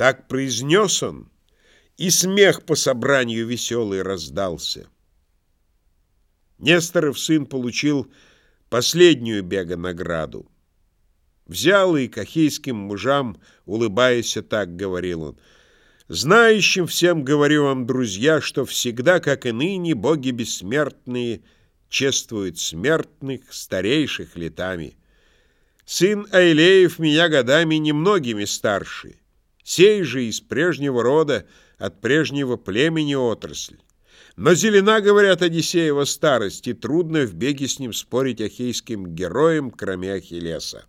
Так произнес он, и смех по собранию веселый раздался. Несторов сын получил последнюю бега награду. Взял и к ахейским мужам, улыбаясь, так говорил он. Знающим всем говорю вам, друзья, что всегда, как и ныне, боги бессмертные чествуют смертных, старейших летами. Сын Айлеев меня годами немногими старше, сей же из прежнего рода, от прежнего племени отрасль. Но зелена, говорят, Одиссеева старости, трудно в беге с ним спорить ахейским героям, кроме Ахиллеса.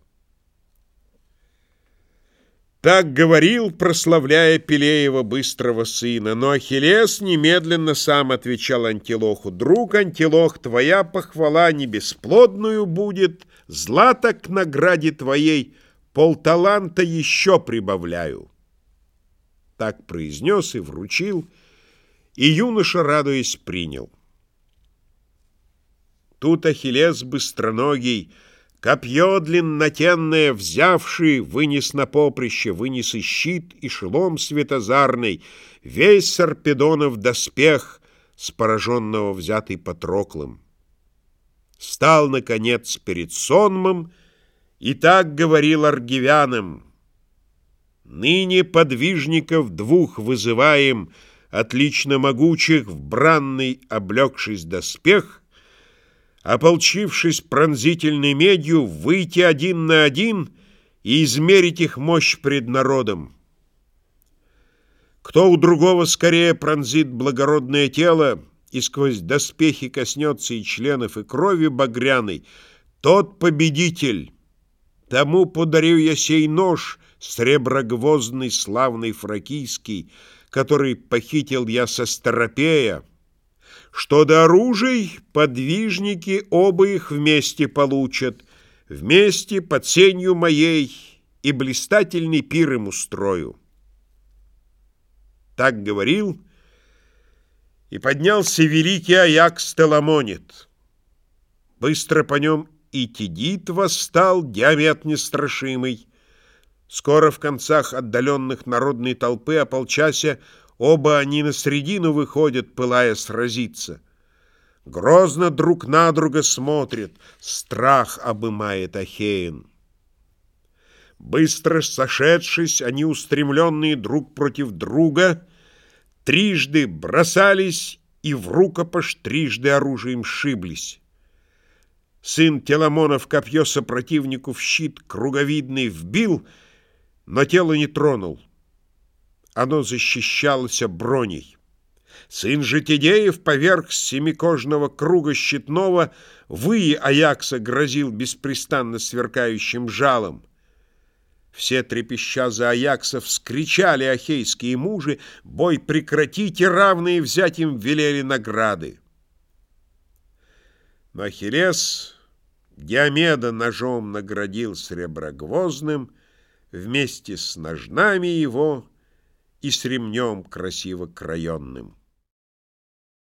Так говорил, прославляя Пелеева быстрого сына, но Ахиллес немедленно сам отвечал Антилоху, «Друг Антилох, твоя похвала не бесплодную будет, злато к награде твоей полталанта еще прибавляю». Так произнес и вручил, и юноша, радуясь, принял. Тут Ахиллес быстроногий, Копье длиннотенное взявший, вынес на поприще, вынес и щит, и шелом светозарный, весь Сарпедонов доспех, с пораженного взятый Патроклом. Стал, наконец, перед сонмом, и так говорил аргивянам, «Ныне подвижников двух вызываем, отлично могучих, в бранный облегшись доспех, ополчившись пронзительной медью, выйти один на один и измерить их мощь пред народом. Кто у другого скорее пронзит благородное тело и сквозь доспехи коснется и членов, и крови багряной, тот победитель. Тому подарю я сей нож, среброгвоздный, славный фракийский, который похитил я со Старопея, что до оружий подвижники оба их вместе получат, вместе под сенью моей и блистательный пир им устрою. Так говорил, и поднялся великий Аякс Теламонит. Быстро по нем и Тидит восстал, диамет нестрашимый. Скоро в концах отдаленных народной толпы ополчася Оба они на средину выходят, пылая сразиться. Грозно друг на друга смотрят, страх обымает Ахеин. Быстро сошедшись, они, устремленные друг против друга, трижды бросались и в рукопаш трижды оружием шиблись. Сын Теламонов копье сопротивнику в щит круговидный вбил, но тело не тронул оно защищалось броней. Сын же Тидеев поверх семикожного круга щитного выи Аякса грозил беспрестанно сверкающим жалом. Все трепеща за Аякса вскричали ахейские мужи, бой прекратить и равные взять им велели награды. Но Ахиллес Диомеда ножом наградил среброгвоздным, вместе с ножнами его — и с ремнем красиво краенным.